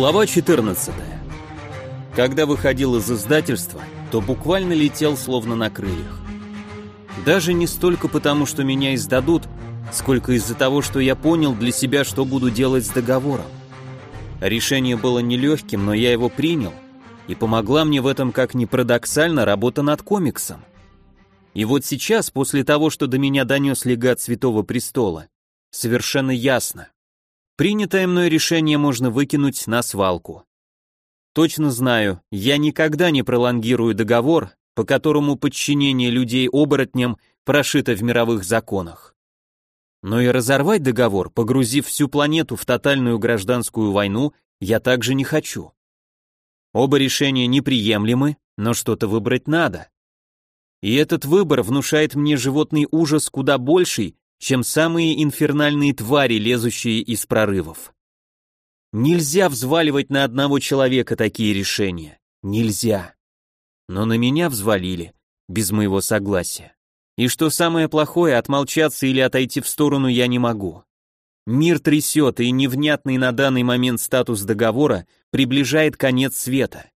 Глава 14. Когда выходил из издательства, то буквально летел словно на крыльях. Даже не столько потому, что меня издадут, сколько из-за того, что я понял для себя, что буду делать с договором. Решение было нелегким, но я его принял, и помогла мне в этом, как ни парадоксально, работа над комиксом. И вот сейчас, после того, что до меня донес легат Святого Престола, совершенно ясно. Принятое мной решение можно выкинуть на свалку. Точно знаю, я никогда не пролонгирую договор, по которому подчинение людей оборотням прошито в мировых законах. Но и разорвать договор, погрузив всю планету в тотальную гражданскую войну, я также не хочу. Оба решения неприемлемы, но что-то выбрать надо. И этот выбор внушает мне животный ужас куда больший, чем самые инфернальные твари, лезущие из прорывов. Нельзя взваливать на одного человека такие решения. Нельзя. Но на меня взвалили, без моего согласия. И что самое плохое, отмолчаться или отойти в сторону я не могу. Мир трясет, и невнятный на данный момент статус договора приближает конец света.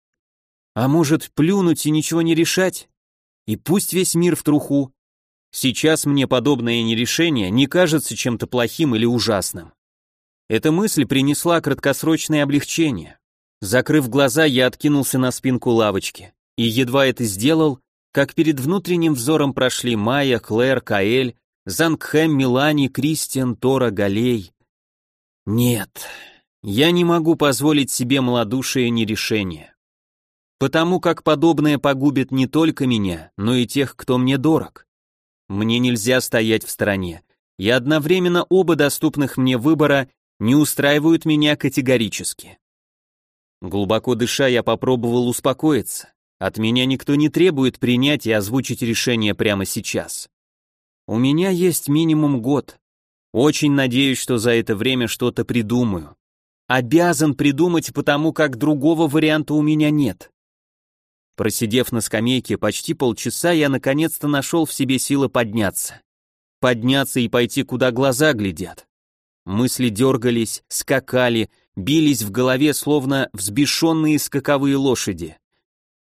А может, плюнуть и ничего не решать? И пусть весь мир в труху, Сейчас мне подобное нерешение не кажется чем-то плохим или ужасным. Эта мысль принесла краткосрочное облегчение. Закрыв глаза, я откинулся на спинку лавочки. И едва это сделал, как перед внутренним взором прошли Майя, Клэр, Каэль, Зангхэм, Милани, Кристиан, Тора, Галей. Нет, я не могу позволить себе малодушие нерешения. Потому как подобное погубит не только меня, но и тех, кто мне дорог. Мне нельзя стоять в стороне. И одновременно оба доступных мне выбора не устраивают меня категорически. Глубоко дыша, я попробовал успокоиться. От меня никто не требует принять и озвучить решение прямо сейчас. У меня есть минимум год. Очень надеюсь, что за это время что-то придумаю. Обязан придумать, потому как другого варианта у меня нет. Просидев на скамейке почти полчаса, я наконец-то нашел в себе силы подняться. Подняться и пойти, куда глаза глядят. Мысли дергались, скакали, бились в голове, словно взбешенные скаковые лошади.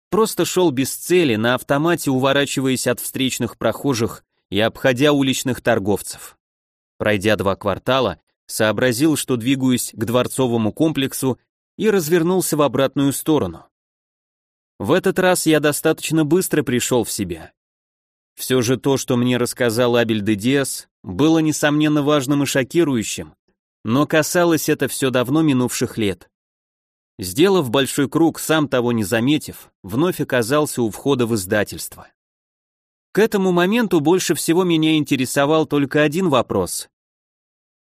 Просто шел без цели, на автомате уворачиваясь от встречных прохожих и обходя уличных торговцев. Пройдя два квартала, сообразил, что двигаюсь к дворцовому комплексу и развернулся в обратную сторону. В этот раз я достаточно быстро пришел в себя. Все же то, что мне рассказал Абель де Диас, было несомненно важным и шокирующим, но касалось это все давно минувших лет. Сделав большой круг, сам того не заметив, вновь оказался у входа в издательство. К этому моменту больше всего меня интересовал только один вопрос.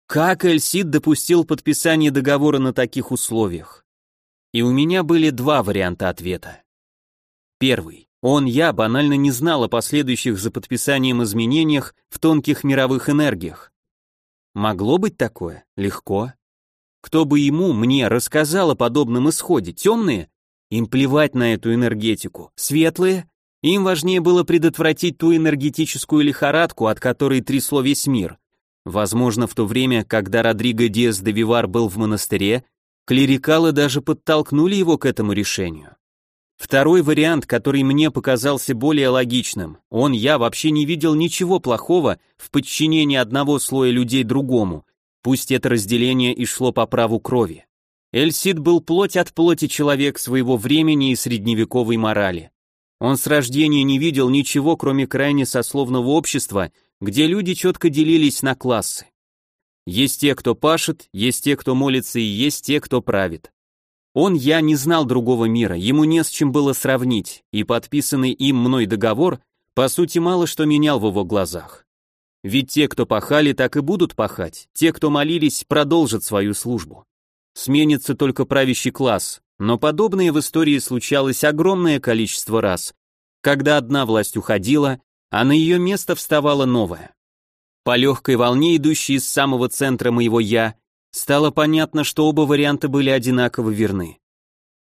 Как Эльсид допустил подписание договора на таких условиях? И у меня были два варианта ответа. Первый. Он, я, банально не знал о последующих за подписанием изменениях в тонких мировых энергиях. Могло быть такое? Легко. Кто бы ему, мне, рассказал о подобном исходе? Темные? Им плевать на эту энергетику. Светлые? Им важнее было предотвратить ту энергетическую лихорадку, от которой трясло весь мир. Возможно, в то время, когда Родриго Диас де Вивар был в монастыре, клерикалы даже подтолкнули его к этому решению. Второй вариант, который мне показался более логичным, он, я вообще не видел ничего плохого в подчинении одного слоя людей другому, пусть это разделение и шло по праву крови. Эльсид был плоть от плоти человек своего времени и средневековой морали. Он с рождения не видел ничего, кроме крайне сословного общества, где люди четко делились на классы. Есть те, кто пашет, есть те, кто молится, и есть те, кто правит. Он, я, не знал другого мира, ему не с чем было сравнить, и подписанный им мной договор, по сути, мало что менял в его глазах. Ведь те, кто пахали, так и будут пахать, те, кто молились, продолжат свою службу. Сменится только правящий класс, но подобное в истории случалось огромное количество раз, когда одна власть уходила, а на ее место вставала новая. По легкой волне, идущей из самого центра моего «я», Стало понятно, что оба варианта были одинаково верны.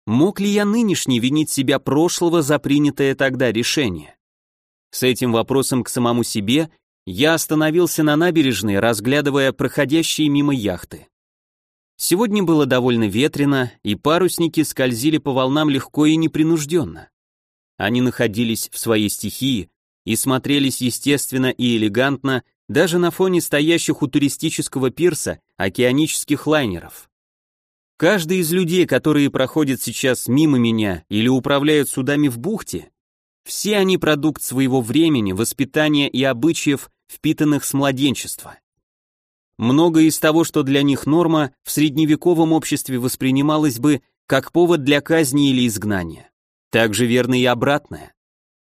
Мог ли я нынешний винить себя прошлого за принятое тогда решение? С этим вопросом к самому себе я остановился на набережной, разглядывая проходящие мимо яхты. Сегодня было довольно ветрено, и парусники скользили по волнам легко и непринужденно. Они находились в своей стихии и смотрелись естественно и элегантно даже на фоне стоящих у туристического пирса океанических лайнеров. Каждый из людей, которые проходят сейчас мимо меня или управляют судами в бухте, все они продукт своего времени, воспитания и обычаев, впитанных с младенчества. Многое из того, что для них норма, в средневековом обществе воспринималось бы как повод для казни или изгнания. Также верно и обратное.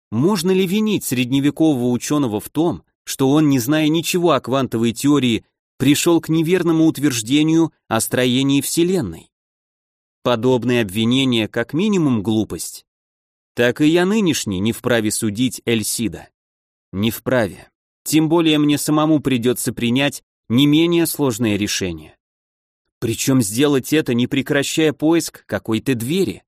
Можно ли винить средневекового ученого в том, что он, не зная ничего о квантовой теории, пришел к неверному утверждению о строении Вселенной? Подобные обвинения как минимум глупость. Так и я нынешний не вправе судить Эльсида. Не вправе. Тем более мне самому придется принять не менее сложное решение. Причем сделать это, не прекращая поиск какой-то двери.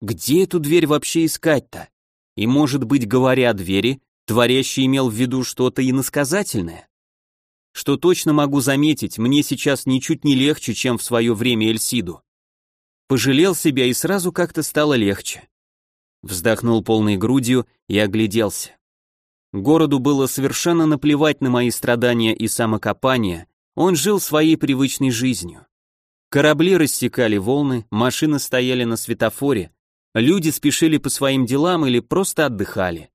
Где эту дверь вообще искать-то? И может быть, говоря о двери, творящий имел в виду что-то иносказательное? Что точно могу заметить, мне сейчас ничуть не легче, чем в свое время Эльсиду. Пожалел себя и сразу как-то стало легче. Вздохнул полной грудью и огляделся. Городу было совершенно наплевать на мои страдания и самокопания, он жил своей привычной жизнью. Корабли рассекали волны, машины стояли на светофоре, люди спешили по своим делам или просто отдыхали.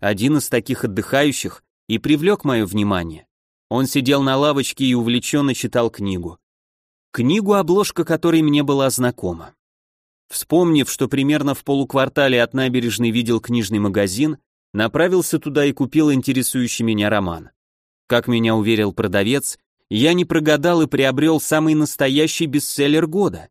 Один из таких отдыхающих и привлек мое внимание. Он сидел на лавочке и увлеченно читал книгу. Книгу, обложка которой мне была знакома. Вспомнив, что примерно в полуквартале от набережной видел книжный магазин, Направился туда и купил интересующий меня роман. Как меня уверил продавец, я не прогадал и приобрел самый настоящий бестселлер года.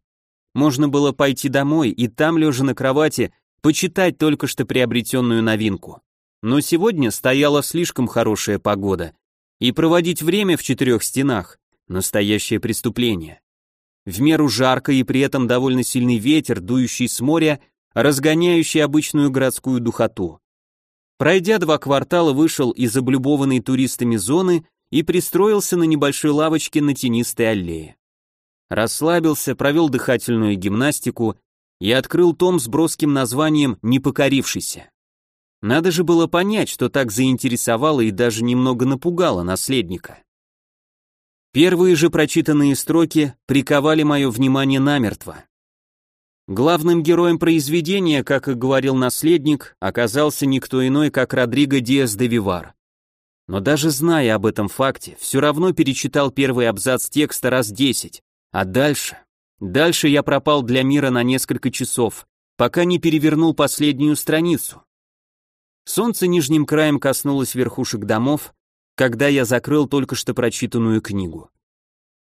Можно было пойти домой и там, лежа на кровати, почитать только что приобретенную новинку. Но сегодня стояла слишком хорошая погода, и проводить время в четырех стенах – настоящее преступление. В меру жарко и при этом довольно сильный ветер, дующий с моря, разгоняющий обычную городскую духоту. Пройдя два квартала, вышел из облюбованной туристами зоны и пристроился на небольшой лавочке на тенистой аллее. Расслабился, провел дыхательную гимнастику и открыл том с броским названием «Непокорившийся». Надо же было понять, что так заинтересовало и даже немного напугало наследника. Первые же прочитанные строки приковали мое внимание намертво. Главным героем произведения, как и говорил наследник, оказался никто иной, как Родриго Диас де Вивар. Но даже зная об этом факте, все равно перечитал первый абзац текста раз десять, а дальше... Дальше я пропал для мира на несколько часов, пока не перевернул последнюю страницу. Солнце нижним краем коснулось верхушек домов, когда я закрыл только что прочитанную книгу.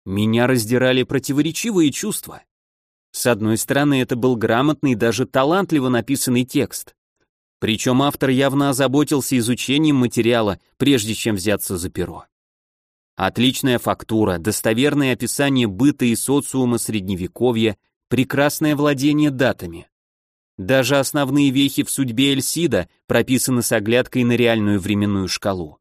Меня раздирали противоречивые чувства. С одной стороны, это был грамотный, даже талантливо написанный текст. Причем автор явно озаботился изучением материала, прежде чем взяться за перо. Отличная фактура, достоверное описание быта и социума средневековья, прекрасное владение датами. Даже основные вехи в судьбе Эльсида прописаны с оглядкой на реальную временную шкалу.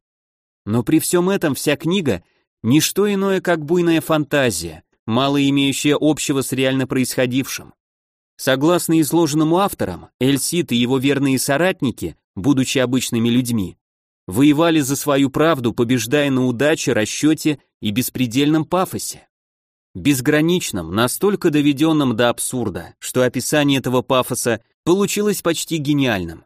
Но при всем этом вся книга – ничто иное, как буйная фантазия, мало имеющее общего с реально происходившим. Согласно изложенному авторам, Эльсид и его верные соратники, будучи обычными людьми, воевали за свою правду, побеждая на удаче, расчете и беспредельном пафосе. Безграничном, настолько доведенном до абсурда, что описание этого пафоса получилось почти гениальным.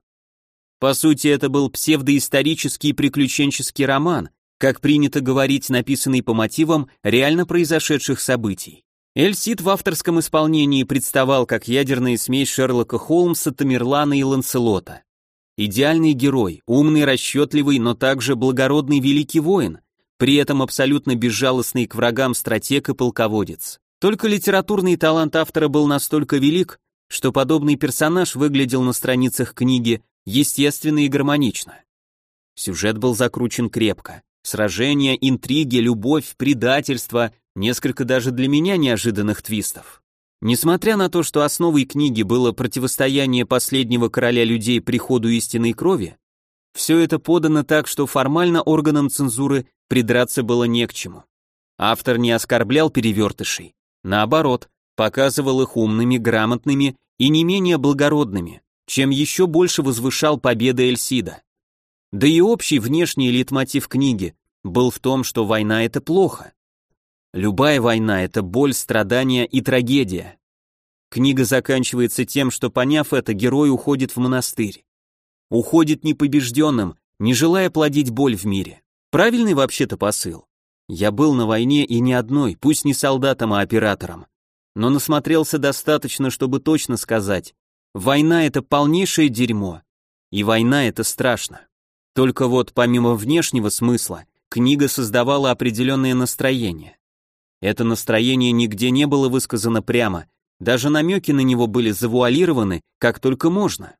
По сути, это был псевдоисторический приключенческий роман, как принято говорить, написанный по мотивам реально произошедших событий. Эльсид в авторском исполнении представал как ядерная смесь Шерлока Холмса, Тамерлана и Ланселота. Идеальный герой, умный, расчетливый, но также благородный великий воин, при этом абсолютно безжалостный к врагам стратег и полководец. Только литературный талант автора был настолько велик, что подобный персонаж выглядел на страницах книги естественно и гармонично. Сюжет был закручен крепко. Сражения, интриги, любовь, предательство, несколько даже для меня неожиданных твистов. Несмотря на то, что основой книги было противостояние последнего короля людей приходу истинной крови, все это подано так, что формально органам цензуры придраться было не к чему. Автор не оскорблял перевертышей, Наоборот, показывал их умными, грамотными и не менее благородными, чем еще больше возвышал победы Эльсида. Да и общий внешний лейтмотив книги был в том, что война — это плохо. Любая война — это боль, страдания и трагедия. Книга заканчивается тем, что, поняв это, герой уходит в монастырь. Уходит непобежденным, не желая плодить боль в мире. Правильный вообще-то посыл. Я был на войне и не одной, пусть не солдатом, а оператором. Но насмотрелся достаточно, чтобы точно сказать, война это полнейшее дерьмо. И война это страшно. Только вот помимо внешнего смысла, книга создавала определенное настроение. Это настроение нигде не было высказано прямо, даже намеки на него были завуалированы, как только можно.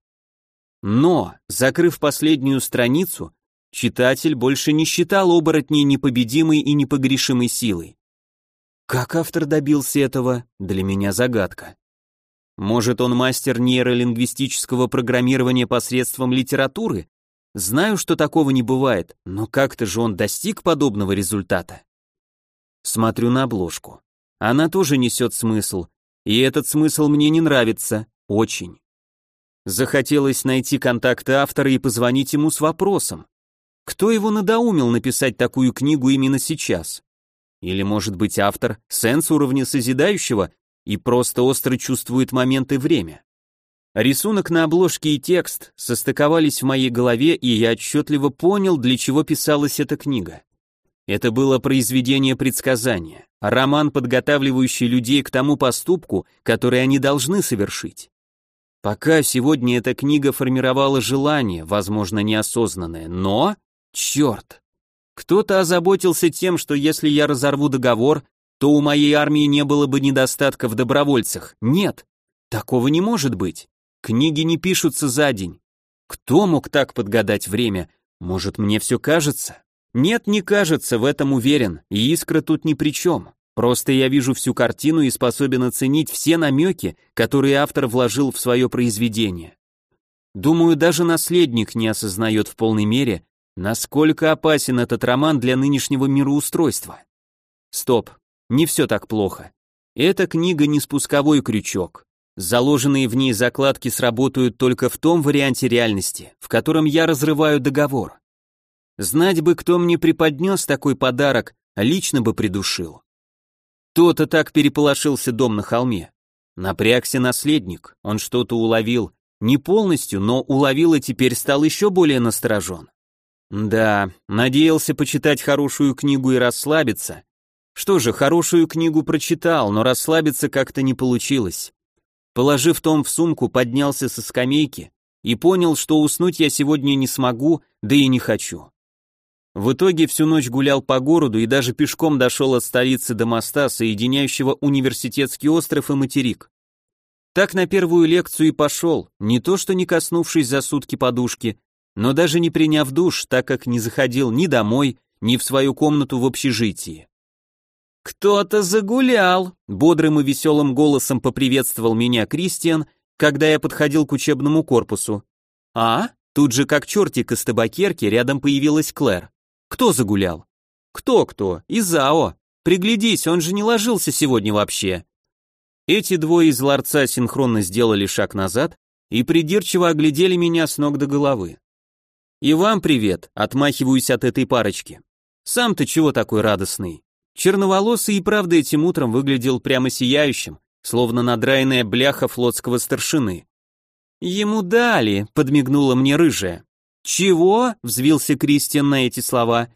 Но, закрыв последнюю страницу, читатель больше не считал оборотней непобедимой и непогрешимой силой. Как автор добился этого, для меня загадка. Может, он мастер нейролингвистического программирования посредством литературы? Знаю, что такого не бывает, но как-то же он достиг подобного результата. Смотрю на обложку. Она тоже несет смысл, и этот смысл мне не нравится, очень. Захотелось найти контакты автора и позвонить ему с вопросом. Кто его надоумил написать такую книгу именно сейчас? Или, может быть, автор — сенс уровня созидающего и просто остро чувствует момент и время? Рисунок на обложке и текст состыковались в моей голове, и я отчетливо понял, для чего писалась эта книга. Это было произведение предсказания, роман, подготавливающий людей к тому поступку, который они должны совершить. Пока сегодня эта книга формировала желание, возможно, неосознанное, но... Черт! Кто-то озаботился тем, что если я разорву договор, то у моей армии не было бы недостатка в добровольцах. Нет, такого не может быть. Книги не пишутся за день. Кто мог так подгадать время? Может, мне все кажется? Нет, не кажется, в этом уверен, и искра тут ни при чем. Просто я вижу всю картину и способен оценить все намеки, которые автор вложил в свое произведение. Думаю, даже наследник не осознает в полной мере, насколько опасен этот роман для нынешнего мироустройства. Стоп, не все так плохо. Эта книга не спусковой крючок. Заложенные в ней закладки сработают только в том варианте реальности, в котором я разрываю договор. Знать бы, кто мне преподнес такой подарок, лично бы придушил. То-то так переполошился дом на холме. Напрягся наследник, он что-то уловил. Не полностью, но уловил и теперь стал еще более насторожен. Да, надеялся почитать хорошую книгу и расслабиться. Что же, хорошую книгу прочитал, но расслабиться как-то не получилось. Положив том в сумку, поднялся со скамейки и понял, что уснуть я сегодня не смогу, да и не хочу. В итоге всю ночь гулял по городу и даже пешком дошел от столицы до моста, соединяющего университетский остров и материк. Так на первую лекцию и пошел, не то что не коснувшись за сутки подушки, но даже не приняв душ, так как не заходил ни домой, ни в свою комнату в общежитии. «Кто-то загулял!» — бодрым и веселым голосом поприветствовал меня Кристиан, когда я подходил к учебному корпусу. «А?» Тут же, как чертик из табакерки, рядом появилась Клэр. Кто загулял? Кто-кто? Изао. Приглядись, он же не ложился сегодня вообще. Эти двое из ларца синхронно сделали шаг назад и придирчиво оглядели меня с ног до головы. И вам привет, отмахиваюсь от этой парочки. Сам ты чего такой радостный? Черноволосый и правда этим утром выглядел прямо сияющим, словно надраенная бляха флотского старшины. Ему дали, подмигнула мне рыжая. «Чего?» — взвился Кристиан на эти слова.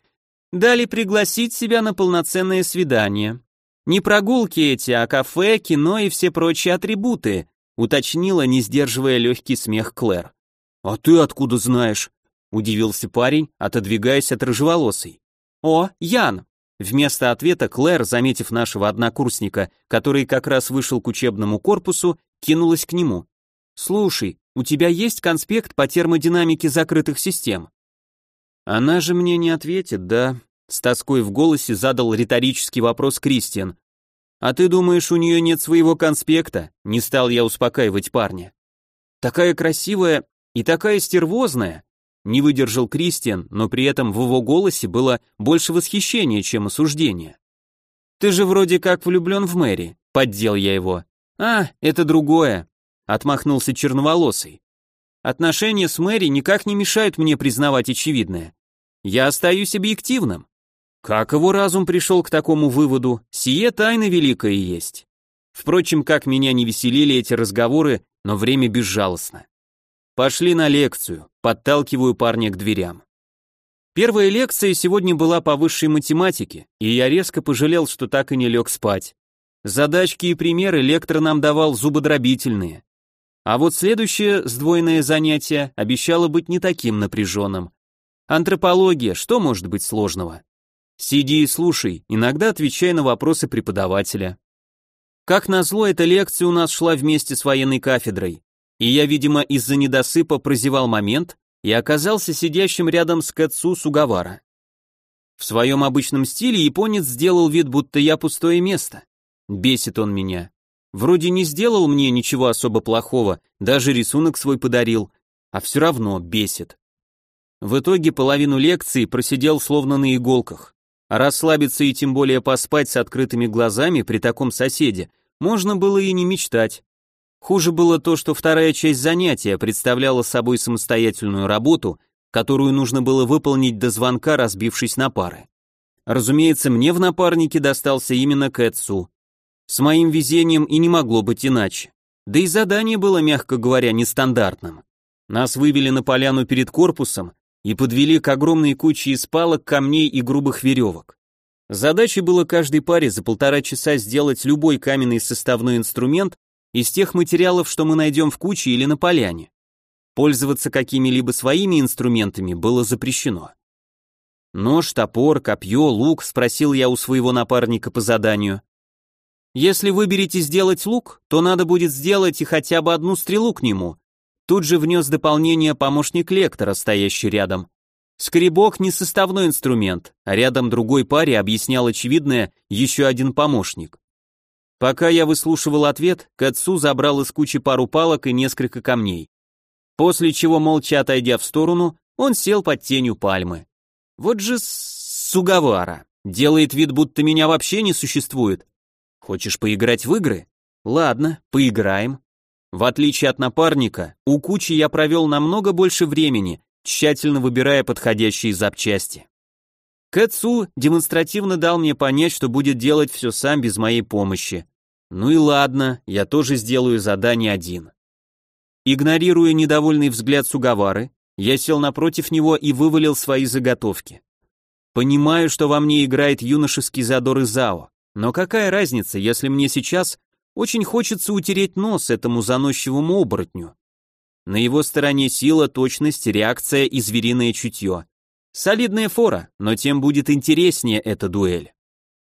«Дали пригласить себя на полноценное свидание. Не прогулки эти, а кафе, кино и все прочие атрибуты», — уточнила, не сдерживая легкий смех Клэр. «А ты откуда знаешь?» — удивился парень, отодвигаясь от рыжеволосой. «О, Ян!» Вместо ответа Клэр, заметив нашего однокурсника, который как раз вышел к учебному корпусу, кинулась к нему. «Слушай, у тебя есть конспект по термодинамике закрытых систем?» «Она же мне не ответит, да?» С тоской в голосе задал риторический вопрос Кристиан. «А ты думаешь, у нее нет своего конспекта?» Не стал я успокаивать парня. «Такая красивая и такая стервозная!» Не выдержал Кристиан, но при этом в его голосе было больше восхищения, чем осуждения. «Ты же вроде как влюблен в Мэри. поддел я его. А, это другое, отмахнулся черноволосый. Отношения с Мэри никак не мешают мне признавать очевидное. Я остаюсь объективным. Как его разум пришел к такому выводу, сие тайна великая есть. Впрочем, как меня не веселили эти разговоры, но время безжалостно. Пошли на лекцию, подталкиваю парня к дверям. Первая лекция сегодня была по высшей математике, и я резко пожалел, что так и не лег спать. Задачки и примеры лектор нам давал зубодробительные. А вот следующее сдвоенное занятие обещало быть не таким напряженным. Антропология, что может быть сложного? Сиди и слушай, иногда отвечай на вопросы преподавателя. Как назло, эта лекция у нас шла вместе с военной кафедрой, и я, видимо, из-за недосыпа прозевал момент и оказался сидящим рядом с Кацу Сугавара. В своем обычном стиле японец сделал вид, будто я пустое место. Бесит он меня. Вроде не сделал мне ничего особо плохого, даже рисунок свой подарил, а все равно бесит. В итоге половину лекции просидел словно на иголках. А расслабиться и тем более поспать с открытыми глазами при таком соседе можно было и не мечтать. Хуже было то, что вторая часть занятия представляла собой самостоятельную работу, которую нужно было выполнить до звонка, разбившись на пары. Разумеется, мне в напарнике достался именно Кэтсу, с моим везением и не могло быть иначе. Да и задание было, мягко говоря, нестандартным. Нас вывели на поляну перед корпусом и подвели к огромной куче из палок, камней и грубых веревок. Задачей было каждой паре за полтора часа сделать любой каменный составной инструмент из тех материалов, что мы найдем в куче или на поляне. Пользоваться какими-либо своими инструментами было запрещено. Нож, топор, копье, лук, спросил я у своего напарника по заданию. Если выберете сделать лук, то надо будет сделать и хотя бы одну стрелу к нему. Тут же внес дополнение помощник лектора, стоящий рядом. Скребок не составной инструмент, а рядом другой паре объяснял очевидное еще один помощник. Пока я выслушивал ответ, Кацу забрал из кучи пару палок и несколько камней. После чего, молча отойдя в сторону, он сел под тенью пальмы. Вот же Сугавара. Делает вид, будто меня вообще не существует, Хочешь поиграть в игры? Ладно, поиграем. В отличие от напарника, у кучи я провел намного больше времени, тщательно выбирая подходящие запчасти. Кэтсу демонстративно дал мне понять, что будет делать все сам без моей помощи. Ну и ладно, я тоже сделаю задание один. Игнорируя недовольный взгляд Сугавары, я сел напротив него и вывалил свои заготовки. Понимаю, что во мне играет юношеский задор и зао. Но какая разница, если мне сейчас очень хочется утереть нос этому заносчивому оборотню? На его стороне сила, точность, реакция и звериное чутье. Солидная фора, но тем будет интереснее эта дуэль.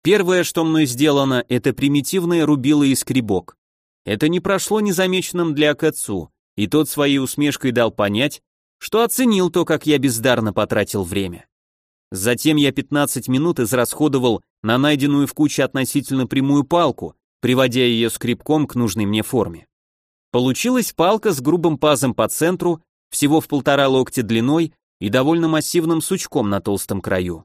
Первое, что мной сделано, это примитивное рубило и скребок. Это не прошло незамеченным для Кацу, и тот своей усмешкой дал понять, что оценил то, как я бездарно потратил время. Затем я 15 минут израсходовал на найденную в куче относительно прямую палку, приводя ее скребком к нужной мне форме. Получилась палка с грубым пазом по центру, всего в полтора локтя длиной и довольно массивным сучком на толстом краю.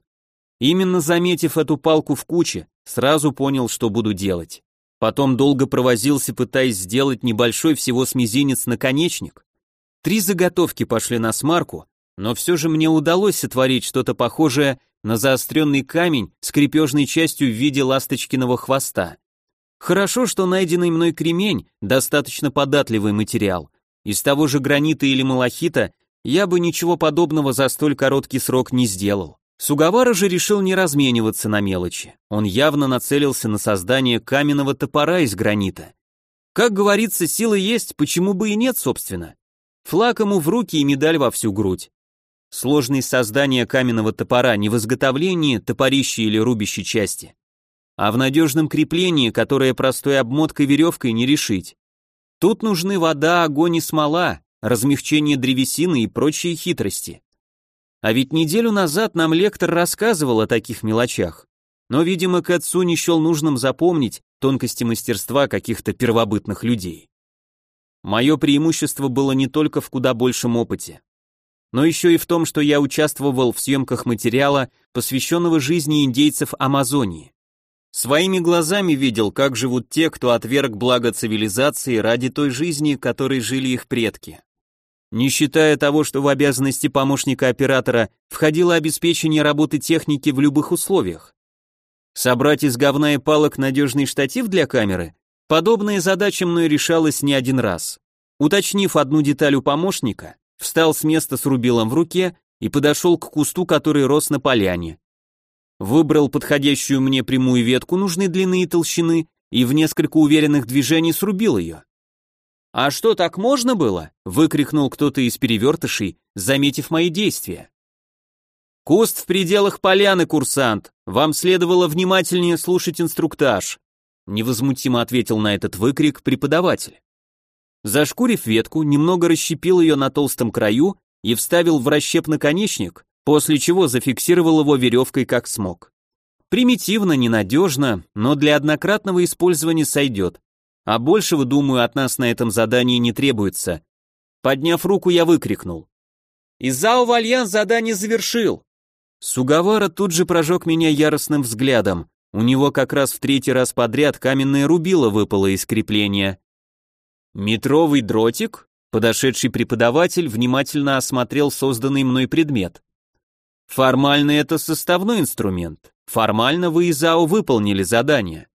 Именно заметив эту палку в куче, сразу понял, что буду делать. Потом долго провозился, пытаясь сделать небольшой всего с мизинец наконечник. Три заготовки пошли на смарку, но все же мне удалось сотворить что-то похожее на заостренный камень с крепежной частью в виде ласточкиного хвоста. Хорошо, что найденный мной кремень достаточно податливый материал. Из того же гранита или малахита я бы ничего подобного за столь короткий срок не сделал. Сугавара же решил не размениваться на мелочи. Он явно нацелился на создание каменного топора из гранита. Как говорится, силы есть, почему бы и нет, собственно. Флаг ему в руки и медаль во всю грудь. Сложность создания каменного топора не в изготовлении топорища или рубящей части, а в надежном креплении, которое простой обмоткой веревкой не решить. Тут нужны вода, огонь и смола, размягчение древесины и прочие хитрости. А ведь неделю назад нам лектор рассказывал о таких мелочах, но, видимо, Кэтсу не счел нужным запомнить тонкости мастерства каких-то первобытных людей. Мое преимущество было не только в куда большем опыте но еще и в том, что я участвовал в съемках материала, посвященного жизни индейцев Амазонии. Своими глазами видел, как живут те, кто отверг благо цивилизации ради той жизни, которой жили их предки. Не считая того, что в обязанности помощника оператора входило обеспечение работы техники в любых условиях. Собрать из говна и палок надежный штатив для камеры? Подобная задача мной решалась не один раз. Уточнив одну деталь у помощника, встал с места с рубилом в руке и подошел к кусту, который рос на поляне. Выбрал подходящую мне прямую ветку нужной длины и толщины и в несколько уверенных движений срубил ее. «А что, так можно было?» — выкрикнул кто-то из перевертышей, заметив мои действия. «Куст в пределах поляны, курсант. Вам следовало внимательнее слушать инструктаж», — невозмутимо ответил на этот выкрик преподаватель. Зашкурив ветку, немного расщепил ее на толстом краю и вставил в расщеп наконечник, после чего зафиксировал его веревкой как смог. Примитивно, ненадежно, но для однократного использования сойдет. А большего, думаю, от нас на этом задании не требуется. Подняв руку, я выкрикнул. «Изао Вальян задание завершил!» Сугавара тут же прожег меня яростным взглядом. У него как раз в третий раз подряд каменное рубило выпало из крепления. «Метровый дротик?» Подошедший преподаватель внимательно осмотрел созданный мной предмет. Формально это составной инструмент. Формально вы и ЗАО выполнили задание.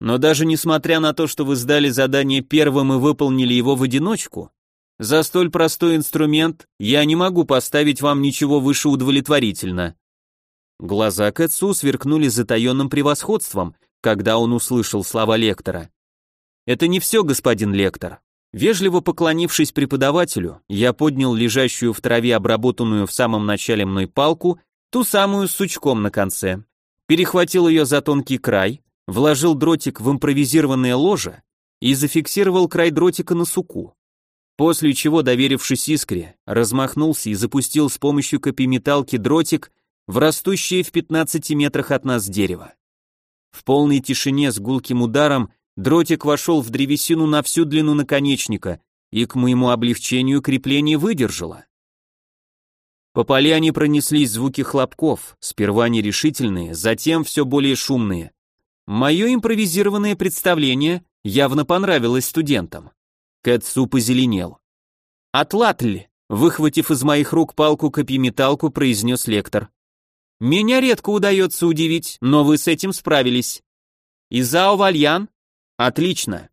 Но даже несмотря на то, что вы сдали задание первым и выполнили его в одиночку, за столь простой инструмент я не могу поставить вам ничего выше удовлетворительно. Глаза Кэтсу сверкнули затаенным превосходством, когда он услышал слова лектора. Это не все, господин лектор. Вежливо поклонившись преподавателю, я поднял лежащую в траве обработанную в самом начале мной палку, ту самую с сучком на конце, перехватил ее за тонкий край, вложил дротик в импровизированное ложе и зафиксировал край дротика на суку. После чего, доверившись искре, размахнулся и запустил с помощью копиметалки дротик в растущее в 15 метрах от нас дерево. В полной тишине с гулким ударом Дротик вошел в древесину на всю длину наконечника, и к моему облегчению крепление выдержало. По поляне пронеслись звуки хлопков, сперва нерешительные, затем все более шумные. Мое импровизированное представление явно понравилось студентам. Кэтсу позеленел. «Атлатль!» — выхватив из моих рук палку-копьеметалку, произнес лектор. «Меня редко удается удивить, но вы с этим справились. Изао Вальян, Отлично.